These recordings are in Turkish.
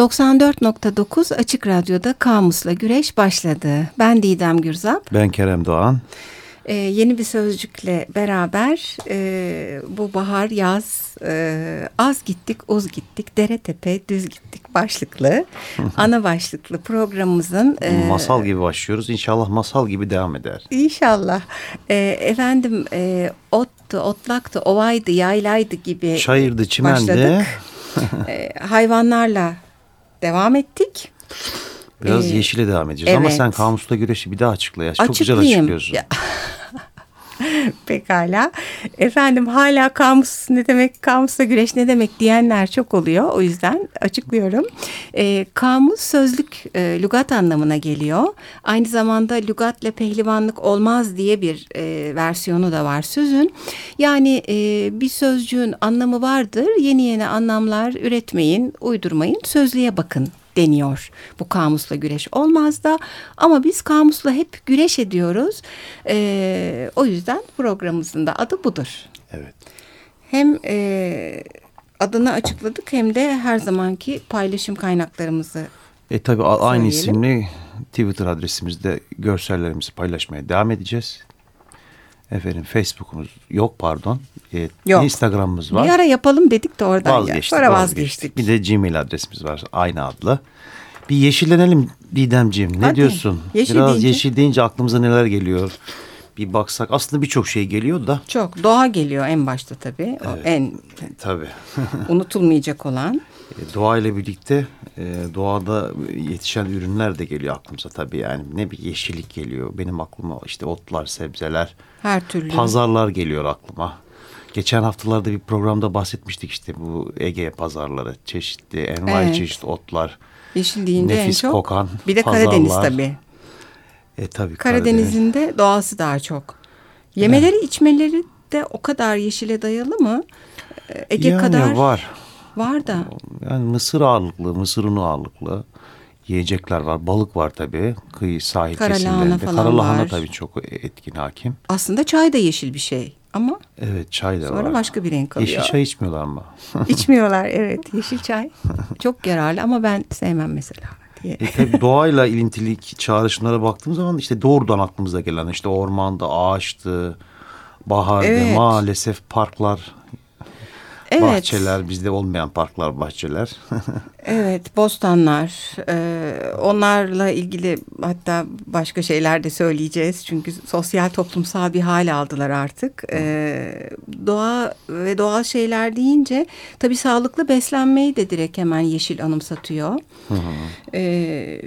94.9 Açık Radyo'da Kamus'la Güreş başladı. Ben Didem Gürzap. Ben Kerem Doğan. Ee, yeni bir sözcükle beraber e, bu bahar yaz e, az gittik uz gittik dere tepe düz gittik başlıklı ana başlıklı programımızın e, masal gibi başlıyoruz İnşallah masal gibi devam eder. İnşallah e, efendim e, ottu otlaktı ovaydı yaylaydı gibi çayırdı çimendi başladık. e, hayvanlarla devam ettik. Biraz ee, yeşile devam edeceğiz evet. ama sen kamusla güreşi bir daha açıkla ya. Çok güzel açıklıyorsun. Ya. Pekala. Efendim hala kamus ne demek, kamusla güreş ne demek diyenler çok oluyor. O yüzden açıklıyorum. E, kamus sözlük e, lügat anlamına geliyor. Aynı zamanda lügatle pehlivanlık olmaz diye bir e, versiyonu da var sözün. Yani e, bir sözcüğün anlamı vardır. Yeni yeni anlamlar üretmeyin, uydurmayın, sözlüğe bakın deniyor. Bu kamusla güreş olmaz da ama biz kamusla hep güreş ediyoruz. E, o yüzden programımızın da adı budur. Evet. Hem e, adını açıkladık hem de her zamanki paylaşım kaynaklarımızı e tabi aynı isimli Twitter adresimizde görsellerimizi paylaşmaya devam edeceğiz. Efendim Facebook'umuz yok pardon. E, yok. Instagram'ımız var. Bir ara yapalım dedik de oradan vazgeçtik, Sonra vazgeçtik. vazgeçtik. Bir de Gmail adresimiz var aynı adlı. Bir yeşillenelim Didemciğim. Ne Hadi. diyorsun? Yeşil Biraz deyince... yeşil deyince aklımıza neler geliyor? Bir baksak aslında birçok şey geliyor da. Çok. Doğa geliyor en başta tabii. Evet, o en tabii. unutulmayacak olan. E, doğa ile birlikte e, doğada yetişen ürünler de geliyor aklımıza tabii. Yani ne bir yeşillik geliyor benim aklıma işte otlar sebzeler her türlü. pazarlar geliyor aklıma. Geçen haftalarda bir programda bahsetmiştik işte bu Ege pazarları çeşitli envai evet. çeşit otlar yeşil deyince nefis en çok kokan bir de pazarlar. Karadeniz tabii. E tabii Karadeniz'in de doğası daha çok. Yemeleri evet. içmeleri de o kadar yeşile dayalı mı? Ege yani kadar var Var da. Yani mısır ağırlıklı, mısır unu ağırlıklı yiyecekler var. Balık var tabii kıyı sahil kesimlerinde. Karalahana tabii çok etkin hakim. Aslında çay da yeşil bir şey ama. Evet çay da sonra var. Sonra başka bir renk alıyor. Yeşil çay içmiyorlar mı? İçmiyorlar evet yeşil çay. Çok yararlı ama ben sevmem mesela. Diye. E tabii doğayla ilintili çağrışımlara baktığımız zaman işte doğrudan aklımıza gelen işte ormanda ağaçtı, bahardı, evet. maalesef parklar Evet. Bahçeler bizde olmayan parklar bahçeler. evet bostanlar e, onlarla ilgili hatta başka şeyler de söyleyeceğiz. Çünkü sosyal toplumsal bir hal aldılar artık. E, doğa ve doğal şeyler deyince tabii sağlıklı beslenmeyi de direkt hemen yeşil anımsatıyor. Hı hı. E,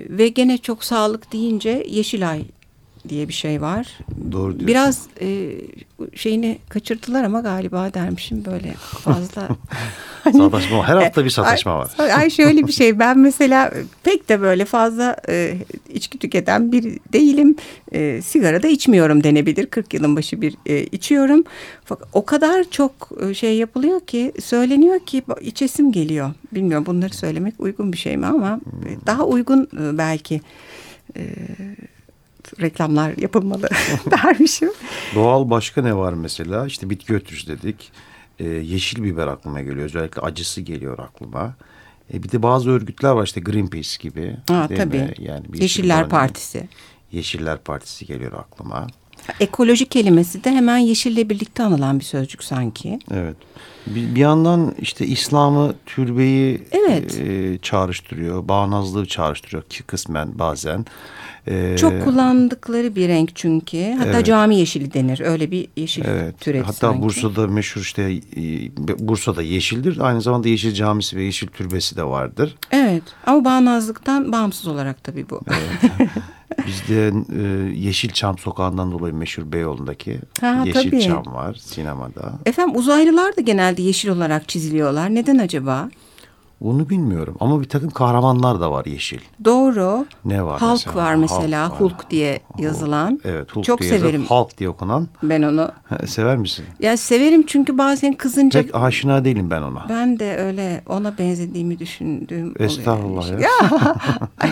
ve gene çok sağlık deyince Yeşilay diye bir şey var. Doğru diyorsun. Biraz e, şeyini kaçırdılar ama galiba dermişim böyle fazla. hani, sataşma her hafta bir sataşma var. Ay şöyle bir şey ben mesela pek de böyle fazla e, içki tüketen bir değilim. E, sigara da içmiyorum denebilir. 40 yılın başı bir e, içiyorum. Fakat o kadar çok e, şey yapılıyor ki söyleniyor ki içesim geliyor. Bilmiyorum bunları söylemek uygun bir şey mi ama hmm. daha uygun e, belki. E, reklamlar yapılmalı dermişim. Doğal başka ne var mesela? İşte bitki ötürüsü dedik. Ee, yeşil biber aklıma geliyor. Özellikle acısı geliyor aklıma. E bir de bazı örgütler var işte Greenpeace gibi. Ha, tabii. Mi? Yani bir Yeşiller Partisi. Yeşiller Partisi geliyor aklıma. Ekoloji kelimesi de hemen yeşille birlikte anılan bir sözcük sanki. Evet. Bir, bir yandan işte İslam'ı, türbeyi evet. e, çağrıştırıyor. Bağnazlığı çağrıştırıyor ki kısmen bazen. Ee, Çok kullandıkları bir renk çünkü. Hatta evet. cami yeşili denir. Öyle bir yeşil evet. türeti Hatta sanki. Bursa'da meşhur işte e, Bursa'da yeşildir. Aynı zamanda yeşil camisi ve yeşil türbesi de vardır. Evet ama bağnazlıktan bağımsız olarak tabii bu. Evet. Bizde e, Yeşilçam sokağından dolayı meşhur Beyoğlu'ndaki ha, Yeşilçam tabii. var sinemada. Efendim uzaylılar da genelde yeşil olarak çiziliyorlar. Neden acaba? Onu bilmiyorum ama bir takım kahramanlar da var yeşil. Doğru. Ne var Hulk mesela? var mesela Hulk, Hulk diye yazılan. Evet Hulk Çok diye severim. Yazılan, Hulk diye okunan. Ben onu. Sever misin? Ya severim çünkü bazen kızınca. Pek aşina değilim ben ona. Ben de öyle ona benzediğimi düşündüğüm Estağfurullah oluyor. ya.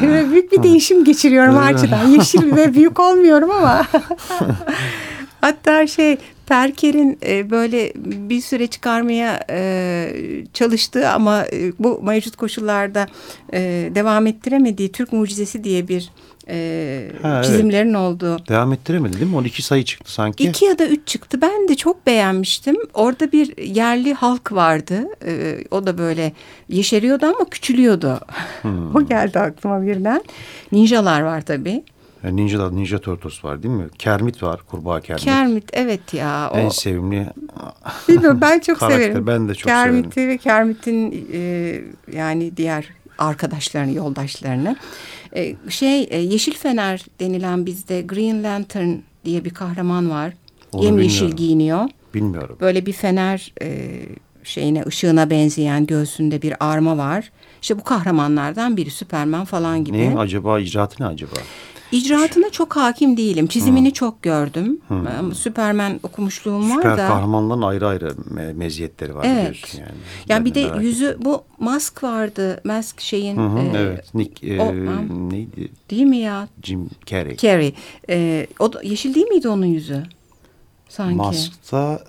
ya büyük bir değişim geçiriyorum açıdan. Yeşil ve büyük olmuyorum ama. Hatta şey Perker'in e, böyle bir süre çıkarmaya e, çalıştığı ama e, bu mevcut koşullarda e, devam ettiremediği Türk Mucizesi diye bir e, ha, çizimlerin evet. olduğu. Devam ettiremedi değil mi? 12 sayı çıktı sanki. İki ya da üç çıktı. Ben de çok beğenmiştim. Orada bir yerli halk vardı. E, o da böyle yeşeriyordu ama küçülüyordu. Hmm. o geldi aklıma birden. Ninjalar var tabii. E, Ninja, Ninja Turtles var değil mi? Kermit var, kurbağa Kermit. Kermit evet ya. O... En sevimli Bilmiyorum ben çok karakter. severim. Ben de çok Kermit'i severim. ve Kermit'in e, yani diğer arkadaşlarını, yoldaşlarını. E, şey e, Yeşil Fener denilen bizde Green Lantern diye bir kahraman var. Onu Yemyeşil giyiniyor. Bilmiyorum. Böyle bir fener e, şeyine ışığına benzeyen göğsünde bir arma var. İşte bu kahramanlardan biri Süperman falan gibi. Ne acaba icraatı ne acaba? İcraatına çok hakim değilim. Çizimini hmm. çok gördüm. Hmm. Süpermen okumuşluğum Süper var da. Süper kahramanların ayrı ayrı meziyetleri var evet. biliyorsun yani. Yani bir de yüzü bu Mask vardı. Mask şeyin. Hı hı, e, evet. Nick e, o, neydi? Değil mi ya? Jim Carrey. Carrey. E, o da, yeşil değil miydi onun yüzü? Sanki. Mask'ta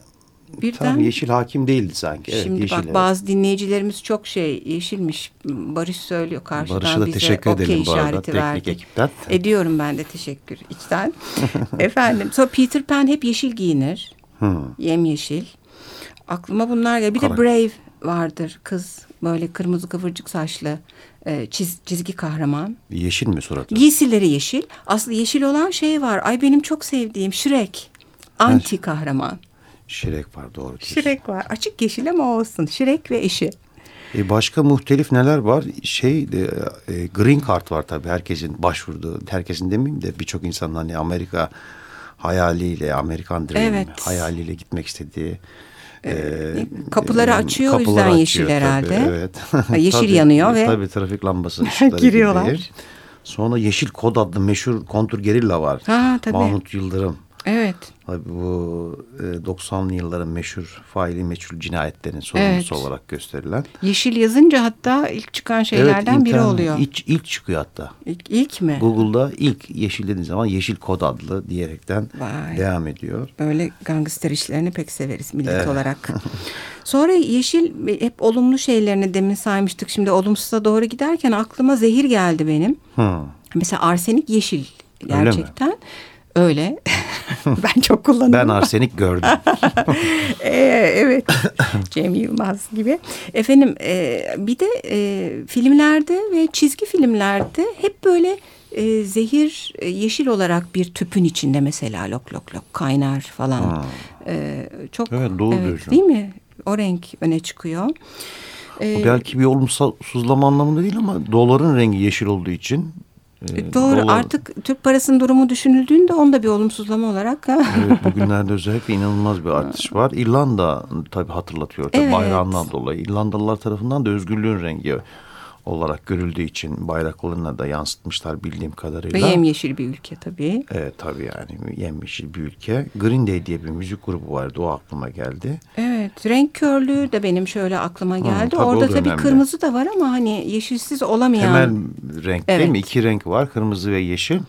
Birden, Tam yeşil hakim değildi sanki. Evet, şimdi yeşil, bak evet. bazı dinleyicilerimiz çok şey yeşilmiş. Barış söylüyor karşıdan Barış'a da bize teşekkür okay edelim bu arada teknik verdi. ekipten. Ediyorum ben de teşekkür içten. Efendim sonra Peter Pan hep yeşil giyinir. Hmm. Yem yeşil. Aklıma bunlar geliyor. Bir Karak. de Brave vardır kız böyle kırmızı kıvırcık saçlı e, çiz, çizgi kahraman. Yeşil mi suratı? Giysileri yeşil. Aslında yeşil olan şey var. Ay benim çok sevdiğim Shrek. Anti kahraman. Şirek var doğru. Şirek var. Açık yeşil ama olsun. Şirek ve eşi. E başka muhtelif neler var? Şey e, e, green card var tabii herkesin başvurduğu. Herkesin demeyeyim de birçok insanın hani Amerika hayaliyle, Amerikan dream evet. hayaliyle gitmek istediği ee, kapıları açıyor kapıları o yüzden açıyor, yeşil tabii, herhalde. Evet. yeşil tabii, yanıyor ve tabii trafik lambası giriyorlar. Gibi. Sonra Yeşil Kod adlı meşhur kontur gerilla var. Ha, tabii. Mahmut Yıldırım. Evet. Bu e, 90'lı yılların meşhur faili meçhul cinayetlerin sorumlusu evet. olarak gösterilen. Yeşil yazınca hatta ilk çıkan şeylerden evet, biri oluyor. Ilk, ilk çıkıyor hatta. İlk, ilk mi? Google'da ilk yeşil dediğin zaman yeşil kod adlı diyerekten Vay. devam ediyor. Böyle gangster işlerini pek severiz millet evet. olarak. Sonra yeşil hep olumlu şeylerini demin saymıştık. Şimdi olumsuza doğru giderken aklıma zehir geldi benim. Hmm. Mesela arsenik yeşil gerçekten. Öyle. ben çok kullanıyorum. Ben arsenik gördüm. ee, evet. Cem Yılmaz gibi. Efendim e, bir de e, filmlerde ve çizgi filmlerde hep böyle e, zehir e, yeşil olarak bir tüpün içinde mesela lok lok lok kaynar falan. E, çok evet, doğru evet, diyorsun. Değil mi? O renk öne çıkıyor. Ee, belki bir olumsuzlama anlamında değil ama doların rengi yeşil olduğu için ee, Doğru dolar... artık Türk parasının durumu düşünüldüğünde onda bir olumsuzlama olarak. evet bugünlerde özellikle inanılmaz bir artış var. İrlanda tabii hatırlatıyor tabii evet. bayrağından dolayı. İrlandalılar tarafından da özgürlüğün rengi olarak görüldüğü için bayraklarına da yansıtmışlar bildiğim kadarıyla. Ve yemyeşil bir ülke tabii. Evet tabii yani yemyeşil bir ülke. Green Day diye bir müzik grubu vardı o aklıma geldi. Evet renk körlüğü de benim şöyle aklıma geldi. Hı, tabii Orada tabii önemli. kırmızı da var ama hani yeşilsiz olamayan. Temel renk evet. değil mi? İki renk var kırmızı ve yeşil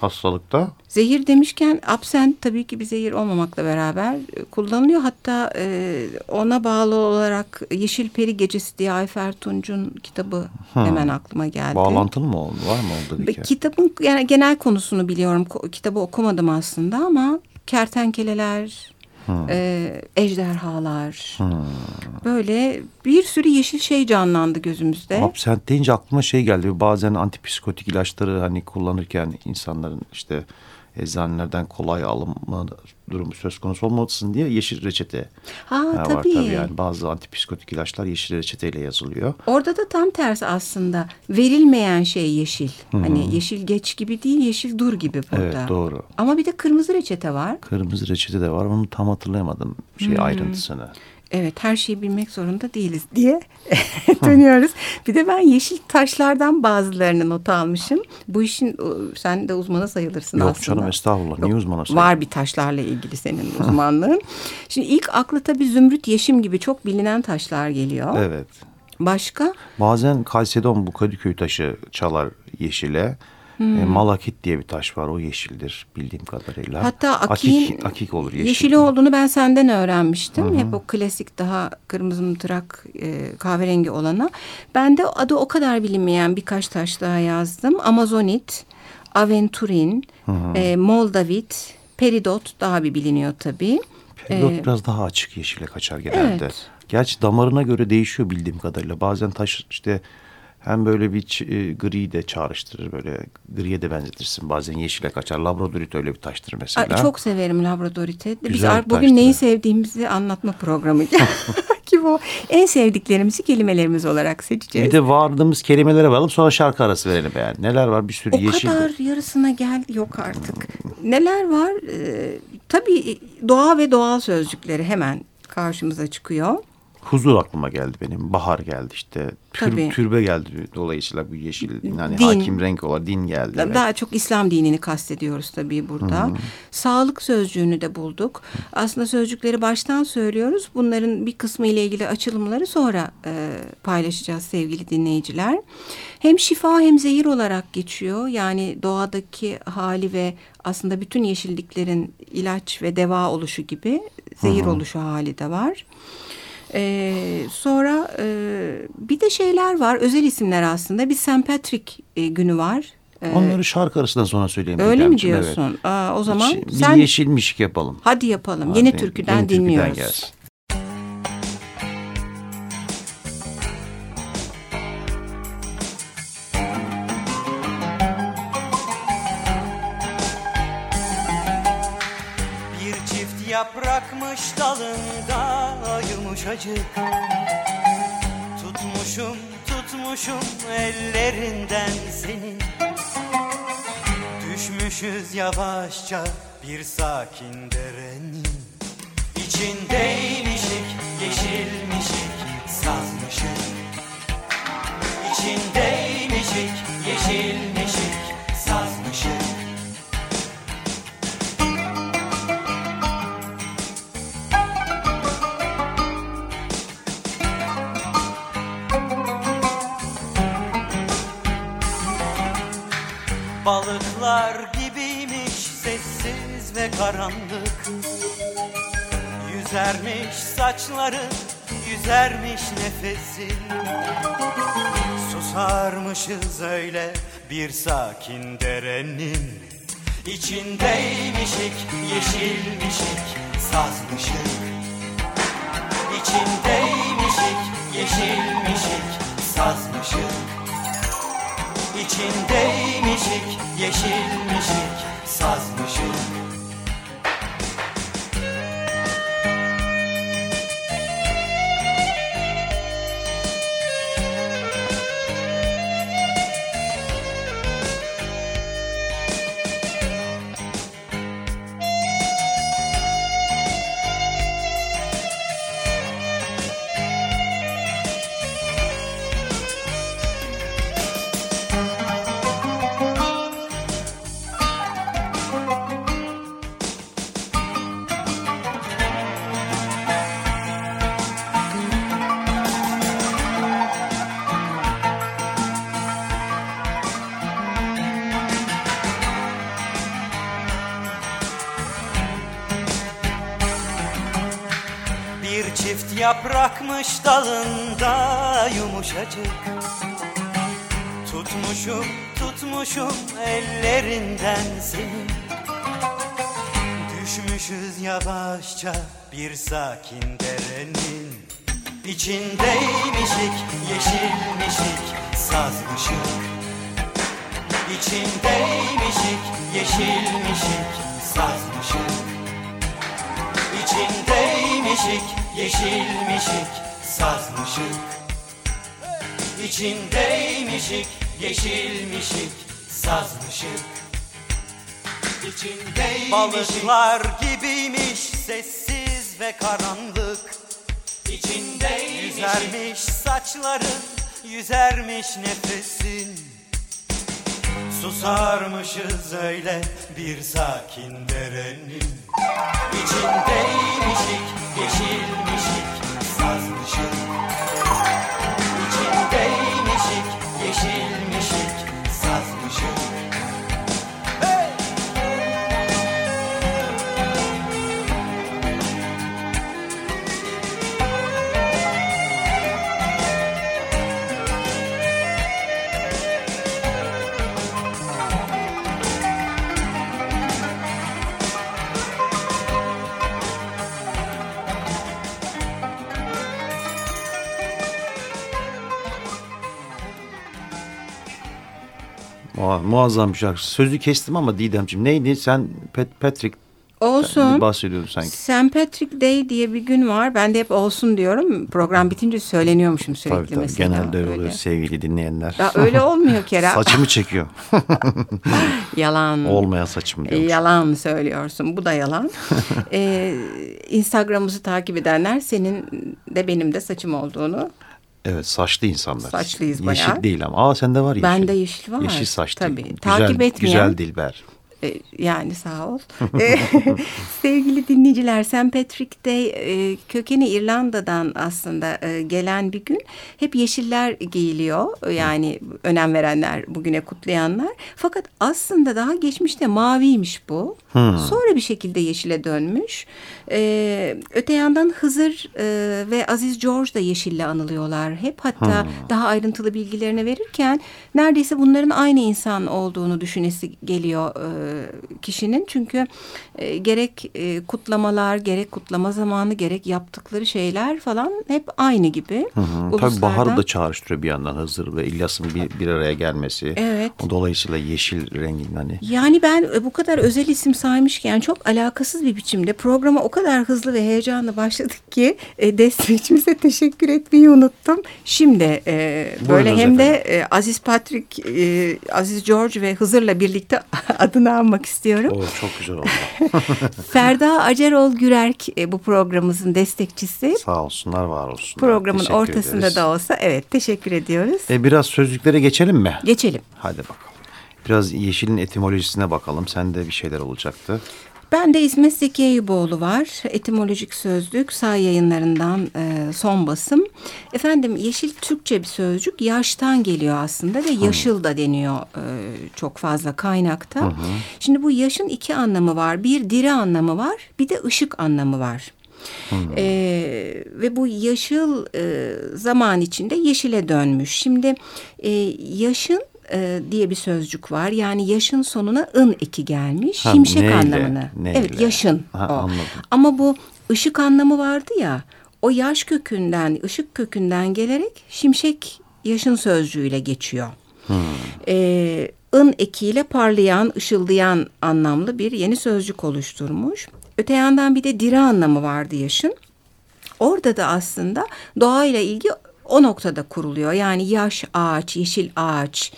hastalıkta? Zehir demişken absent tabii ki bir zehir olmamakla beraber e, kullanılıyor. Hatta e, ona bağlı olarak Yeşil Peri Gecesi diye Ayfer Tunç'un kitabı hmm. hemen aklıma geldi. Bağlantılı mı oldu? Var mı oldu bir kere? Kitabın yani genel konusunu biliyorum. Kitabı okumadım aslında ama kertenkeleler, Hmm. E, ejderhalar. Hmm. Böyle bir sürü yeşil şey canlandı gözümüzde. Absent deyince aklıma şey geldi. Bazen antipsikotik ilaçları hani kullanırken insanların işte eczanelerden kolay alınma durumu söz konusu olmasın diye yeşil reçete ha, var tabii. tabii. Yani bazı antipsikotik ilaçlar yeşil reçeteyle yazılıyor. Orada da tam tersi aslında. Verilmeyen şey yeşil. Hı -hı. Hani yeşil geç gibi değil, yeşil dur gibi burada. Evet doğru. Ama bir de kırmızı reçete var. Kırmızı reçete de var. Onu tam hatırlayamadım şey hmm. ayrıntısını evet her şeyi bilmek zorunda değiliz diye dönüyoruz. Bir de ben yeşil taşlardan bazılarını not almışım. Bu işin sen de uzmanı sayılırsın Yok, aslında. Yok canım estağfurullah. Niye uzmanı sayılır? Var bir taşlarla ilgili senin uzmanlığın. Şimdi ilk akla tabii zümrüt, yeşim gibi çok bilinen taşlar geliyor. Evet. Başka? Bazen Kalsedon bu Kadıköy taşı çalar yeşile. Hmm. E, malakit diye bir taş var o yeşildir bildiğim kadarıyla. Hatta akiğin akik, akik olur yeşil. Yeşili olduğunu ben senden öğrenmiştim. Hı -hı. Hep o klasik daha kırmızı mıtırak e, kahverengi olana. Ben de adı o kadar bilinmeyen birkaç taş daha yazdım. Amazonit, Aventurin, hı -hı. E, Moldavit, Peridot daha bir biliniyor tabii. Peridot ee, biraz daha açık yeşile kaçar genelde. Evet. Gerçi damarına göre değişiyor bildiğim kadarıyla. Bazen taş işte hem böyle bir e, gri de çağrıştırır böyle griye de benzetirsin. Bazen yeşile kaçar. Labradorit öyle bir taştır mesela. Ay, çok severim labradoriti. Biz bugün taştır. neyi sevdiğimizi anlatma programı ki bu en sevdiklerimizi kelimelerimiz olarak seçeceğiz. Bir de vardığımız kelimelere varalım sonra şarkı arası verelim yani. Neler var bir sürü o yeşil. O kadar yarısına geldi yok artık. Neler var? Ee, tabii doğa ve doğal sözcükleri hemen karşımıza çıkıyor huzur aklıma geldi benim. Bahar geldi işte. Tür, türbe geldi dolayısıyla bu yeşil yani din. hakim renk olarak din geldi. Daha, daha çok İslam dinini kastediyoruz tabii burada. Hmm. Sağlık sözcüğünü de bulduk. Aslında sözcükleri baştan söylüyoruz. Bunların bir kısmı ile ilgili açılımları sonra e, paylaşacağız sevgili dinleyiciler. Hem şifa hem zehir olarak geçiyor. Yani doğadaki hali ve aslında bütün yeşilliklerin ilaç ve deva oluşu gibi zehir hmm. oluşu hali de var. Ee, sonra e, bir de şeyler var özel isimler aslında bir St. Patrick e, günü var. Ee, Onları şarkı arasından sonra söyleyeyim. Öyle mi diyorsun? Evet. Aa, o zaman bir, sen... Bir yeşilmişik yapalım. Hadi yapalım. Hadi, yeni türküden yeni dinliyoruz. Türküden gelsin. Yaprakmış dalında yumuşacık. Tutmuşum tutmuşum ellerinden senin Düşmüşüz yavaşça bir sakin derenin İçindeymişik karanlık. Yüzermiş saçların, yüzermiş nefesin Susarmışız öyle bir sakin derenin. İçindeymişik, yeşilmişik, sazmışık. İçindeymişik, yeşilmişik, sazmışık. İçindeymişik, yeşilmişik, sazmışık yaprakmış dalında yumuşacık. Tutmuşum tutmuşum ellerinden seni. Düşmüşüz yavaşça bir sakin derenin. İçindeymişik yeşilmişik sazmışık. İçindeymişik yeşilmişik sazmışık. İçindeymişik yeşilmişik, sazmışık İçindeymişik, yeşilmişik, sazmışık İçindeymişik Balıklar gibiymiş sessiz ve karanlık. İçindeymişik Yüzermiş saçların, yüzermiş nefesin Susarmışız öyle bir sakin derenin. İçindeymişik, yeşilmişik, sazmışık muazzam bir şarkı. Sözü kestim ama Didemciğim neydi? Sen Pat Patrick Olsun. bahsediyordun sanki. St. Patrick Day diye bir gün var. Ben de hep olsun diyorum. Program bitince söyleniyormuşum sürekli tabii, tabii. mesela. Genelde öyle oluyor sevgili dinleyenler. Ya öyle olmuyor Kerem. Saçımı çekiyor. yalan. Olmayan saçımı diyormuş. Yalan söylüyorsun. Bu da yalan. ee, Instagram'ımızı takip edenler senin de benim de saçım olduğunu Evet saçlı insanlar. Saçlıyız yeşil bayağı. değil ama. Aa sende var yeşil. Bende yeşil var. Yeşil saçlı. Tabii. Güzel, Takip etmeyen. Güzel Dilber. E, yani sağ ol. E, sevgili dinleyiciler, St. Patrick Day e, kökeni İrlanda'dan aslında gelen bir gün. Hep yeşiller giyiliyor. Yani önem verenler, bugüne kutlayanlar. Fakat aslında daha geçmişte maviymiş bu. Sonra bir şekilde yeşile dönmüş. Öte yandan Hızır ve Aziz George da yeşille anılıyorlar. Hep hatta daha ayrıntılı bilgilerini verirken neredeyse bunların aynı insan olduğunu düşünesi geliyor kişinin. Çünkü e, gerek e, kutlamalar, gerek kutlama zamanı, gerek yaptıkları şeyler falan hep aynı gibi. Hı, Tabii Bahar'ı da çağrıştırıyor bir yandan Hızır ve İlyas'ın bir, bir araya gelmesi. Evet. Dolayısıyla yeşil rengin hani. Yani ben e, bu kadar özel isim saymışken çok alakasız bir biçimde programa o kadar hızlı ve heyecanla başladık ki e, destekçimize teşekkür etmeyi unuttum. Şimdi e, böyle Buyurunuz hem de efendim. e, Aziz Patrick, e, Aziz George ve Hızır'la birlikte adını anmak istiyorum. O çok güzel oldu. Ferda Acerol Gürerk e, bu programımızın destekçisi. Sağ olsunlar, var olsunlar. Programın Teşekkür ortasında ederiz. da olsa evet teşekkür ediyoruz. E, biraz sözlüklere geçelim mi? Geçelim. Hadi bakalım. Biraz yeşilin etimolojisine bakalım. Sende bir şeyler olacaktı. Ben de İsmet Zeki Eyüboğlu var. Etimolojik Sözlük say yayınlarından e, son basım. Efendim yeşil Türkçe bir sözcük. Yaştan geliyor aslında ve yaşıl da deniyor e, çok fazla kaynakta. Şimdi bu yaşın iki anlamı var. Bir diri anlamı var bir de ışık anlamı var. E, ve bu yaşıl e, zaman içinde yeşile dönmüş. Şimdi e, yaşın e, diye bir sözcük var. Yani yaşın sonuna ın eki gelmiş. Ha, Şimşek neyle, anlamını. neyle? Evet yaşın Ha, o. anladım. Ama bu ışık anlamı vardı ya. O yaş kökünden, ışık kökünden gelerek şimşek yaşın sözcüğüyle geçiyor. Ee, ın ekiyle parlayan, ışıldayan anlamlı bir yeni sözcük oluşturmuş. Öte yandan bir de diri anlamı vardı yaşın. Orada da aslında doğayla ilgi o noktada kuruluyor. Yani yaş ağaç, yeşil ağaç,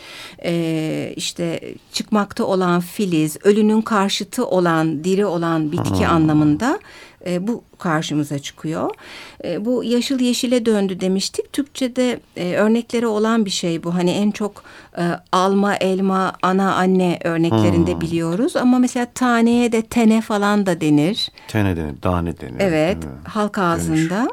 e, işte çıkmakta olan filiz, ölünün karşıtı olan, diri olan bitki anlamında e, bu karşımıza çıkıyor. E, bu yaşıl yeşile döndü demiştik. Türkçe'de e, örnekleri olan bir şey bu. Hani en çok e, alma, elma, ana, anne örneklerinde biliyoruz. Ama mesela taneye de tene falan da denir. Tene denir, tane denir. Evet, mi? halk ağzında.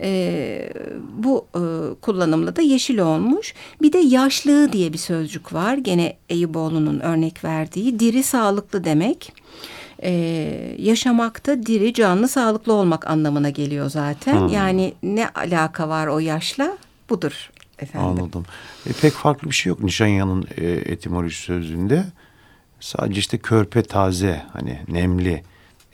Ee, bu e, kullanımla da yeşil olmuş. Bir de yaşlı diye bir sözcük var. Gene Eyüboğlu'nun örnek verdiği. Diri sağlıklı demek. Ee, yaşamakta diri, canlı, sağlıklı olmak anlamına geliyor zaten. Yani ne alaka var o yaşla? Budur efendim. Anladım. E, pek farklı bir şey yok Nişanya'nın e, etimoloji sözlüğünde. Sadece işte körpe taze hani nemli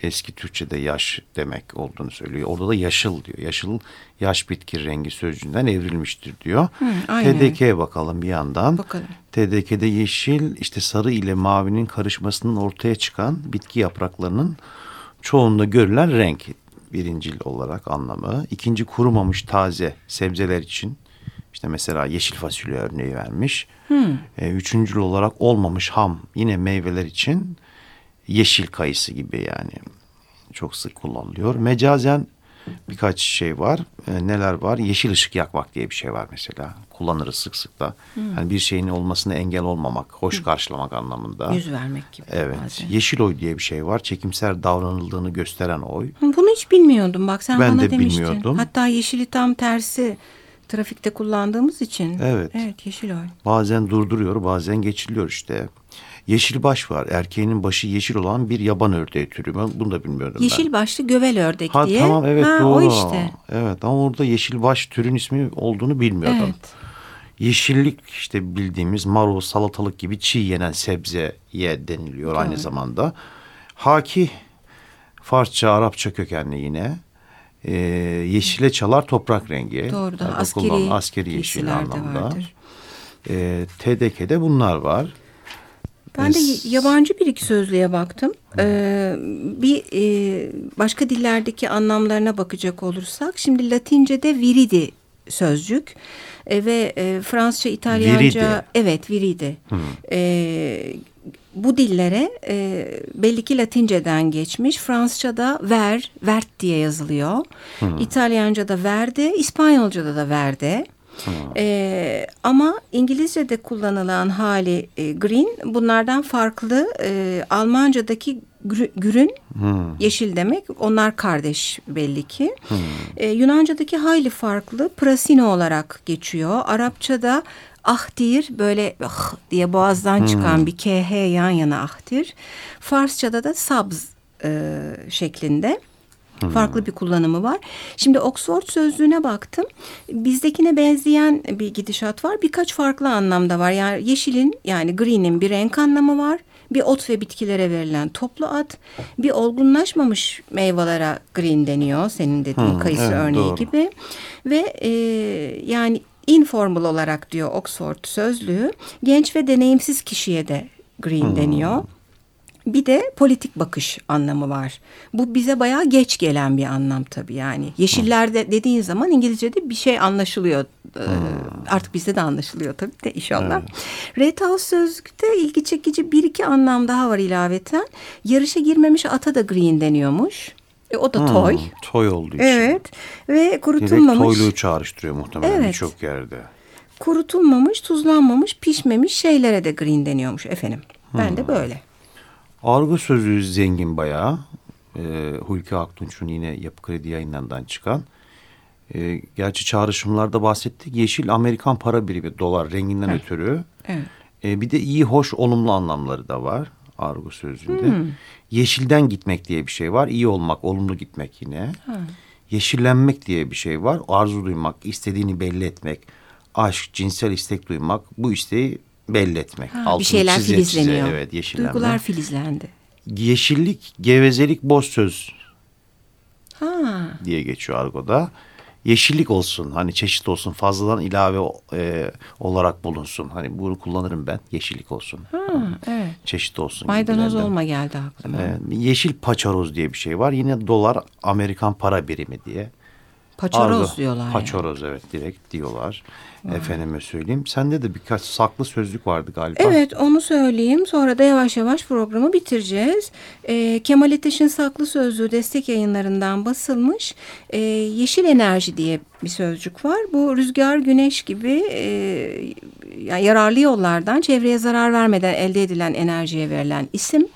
eski Türkçe'de yaş demek olduğunu söylüyor. Orada da yaşıl diyor. Yaşıl yaş bitki rengi sözcüğünden evrilmiştir diyor. TDK'ye bakalım bir yandan. Bakalım. TDK'de yeşil işte sarı ile mavinin karışmasının ortaya çıkan bitki yapraklarının çoğunda görülen renk birincil olarak anlamı. İkinci kurumamış taze sebzeler için işte mesela yeşil fasulye örneği vermiş. E, üçüncül olarak olmamış ham yine meyveler için yeşil kayısı gibi yani çok sık kullanılıyor. Mecazen birkaç şey var. E, neler var? Yeşil ışık yakmak diye bir şey var mesela. Kullanırız sık sık da. Hani bir şeyin olmasına engel olmamak, hoş karşılamak anlamında. Yüz vermek gibi Evet. bazen. Yeşil oy diye bir şey var. Çekimser davranıldığını gösteren oy. Bunu hiç bilmiyordum bak sen Ben bana de demiştin. bilmiyordum. Hatta yeşili tam tersi trafikte kullandığımız için. Evet. Evet yeşil oy. Bazen durduruyor, bazen geçiliyor işte. Yeşil baş var. Erkeğinin başı yeşil olan bir yaban ördeği türü. Ben bunu da bilmiyordum ben. Yeşil başlı gövel ördek Ha diye. tamam evet ha, doğru. O işte. Evet ama orada yeşil baş türün ismi olduğunu bilmiyordum. Evet. Yeşillik işte bildiğimiz marul, salatalık gibi çiğ yenen sebzeye deniliyor aynı Doğru. zamanda. Haki Farsça, Arapça kökenli yine. Ee, yeşile çalar toprak rengi. Doğru da askeri, kullanılan askeri yeşil anlamda. vardır. Ee, TDK'de bunlar var. Ben de yabancı bir iki sözlüğe baktım. Ee, bir e, başka dillerdeki anlamlarına bakacak olursak, şimdi Latince'de viridi sözcük e, ve e, Fransızca, İtalyanca, Viridi. evet viridi. E, bu dillere e, belli ki Latince'den geçmiş. Fransızca'da ver, vert diye yazılıyor. İtalyanca'da verde, İspanyolca'da da verde. Ee, ama İngilizce'de kullanılan hali e, green bunlardan farklı. E, Almanca'daki gr- grün yeşil demek. Onlar kardeş belli ki. E, Yunanca'daki hayli farklı. Prasino olarak geçiyor. Arapça'da ahdir böyle ah diye boğazdan çıkan bir kh yan yana ahdir. Farsça'da da sabz e, şeklinde. Farklı bir kullanımı var. Şimdi Oxford sözlüğüne baktım. Bizdekine benzeyen bir gidişat var. Birkaç farklı anlamda var. Yani yeşilin yani green'in bir renk anlamı var. Bir ot ve bitkilere verilen toplu ad. Bir olgunlaşmamış meyvelere green deniyor. Senin dediğin kayısı evet, örneği doğru. gibi. Ve e, yani informal olarak diyor Oxford sözlüğü. Genç ve deneyimsiz kişiye de green deniyor. Bir de politik bakış anlamı var. Bu bize bayağı geç gelen bir anlam tabii yani. Yeşillerde dediğin zaman İngilizce'de bir şey anlaşılıyor. Ee, Artık bizde de anlaşılıyor tabii de inşallah. Red House sözlükte ilgi çekici bir iki anlam daha var ilaveten. Yarışa girmemiş ata da green deniyormuş. E, o da toy. Hmm, toy olduğu için. Evet ve Direkt kurutulmamış. toyluğu çağrıştırıyor muhtemelen Evet. birçok yerde. Kurutulmamış, tuzlanmamış, pişmemiş şeylere de green deniyormuş efendim. Ben de böyle. Argo sözlüğü zengin bayağı. Ee, Hulki Aktunç'un yine Yapı Kredi yayınlarından çıkan. Ee, gerçi çağrışımlarda bahsettik. Yeşil Amerikan para birimi dolar renginden ötürü. Evet. Ee, bir de iyi, hoş, olumlu anlamları da var argo sözlüğünde. Yeşilden gitmek diye bir şey var. İyi olmak, olumlu gitmek yine. Yeşillenmek diye bir şey var. Arzu duymak, istediğini belli etmek, aşk, cinsel istek duymak, bu isteği belli etmek. Ha, bir şeyler çize çize, filizleniyor. evet, yeşillenme. Duygular filizlendi. Yeşillik, gevezelik, boş söz Ha. diye geçiyor argoda. Yeşillik olsun, hani çeşit olsun, fazladan ilave e, olarak bulunsun. Hani bunu kullanırım ben, yeşillik olsun. Ha, evet. Çeşit olsun. Maydanoz olma geldi aklıma. Evet, yeşil paçaroz diye bir şey var. Yine dolar Amerikan para birimi diye. Paçoroz Argo- diyorlar. yani. Paçoroz evet direkt diyorlar. Efendime söyleyeyim. Sende de birkaç saklı sözlük vardı galiba. Evet onu söyleyeyim. Sonra da yavaş yavaş programı bitireceğiz. Ee, Kemal Ateş'in Saklı Sözlüğü destek yayınlarından basılmış. Ee, yeşil enerji diye bir sözcük var. Bu rüzgar, güneş gibi e, yani yararlı yollardan çevreye zarar vermeden elde edilen enerjiye verilen isim.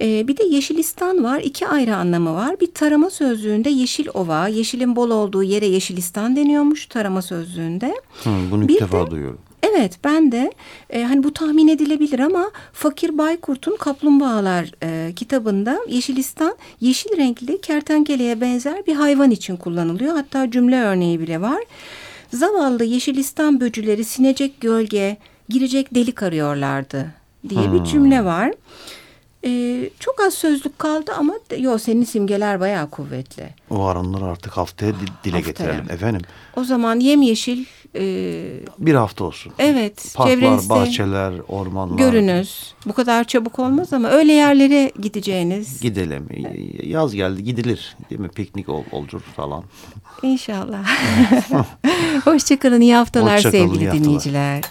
Ee, bir de Yeşilistan var. İki ayrı anlamı var. Bir tarama sözlüğünde yeşil ova, yeşilin bol olduğu yere Yeşilistan deniyormuş tarama sözlüğünde. Hı, bunu ilk Bir defa de- duyuyorum. Evet ben de e, hani bu tahmin edilebilir ama Fakir Baykurt'un Kaplumbağalar e, kitabında Yeşilistan yeşil renkli kertenkeleye benzer bir hayvan için kullanılıyor. Hatta cümle örneği bile var. Zavallı Yeşilistan böcüleri sinecek gölge, girecek delik arıyorlardı diye bir cümle var. E, çok az sözlük kaldı ama yo senin simgeler bayağı kuvvetli. O aranları artık haftaya di- dile Haftaya. getirelim efendim. O zaman yemyeşil e, Bir hafta olsun. evet Parklar, bahçeler, ormanlar. görünüz. Bu kadar çabuk olmaz ama öyle yerlere gideceğiniz Gidelim. Yaz geldi gidilir. Değil mi? Piknik ol, olur falan. inşallah. Hoşçakalın iyi haftalar Hoşça kalın, iyi sevgili haftalar. dinleyiciler.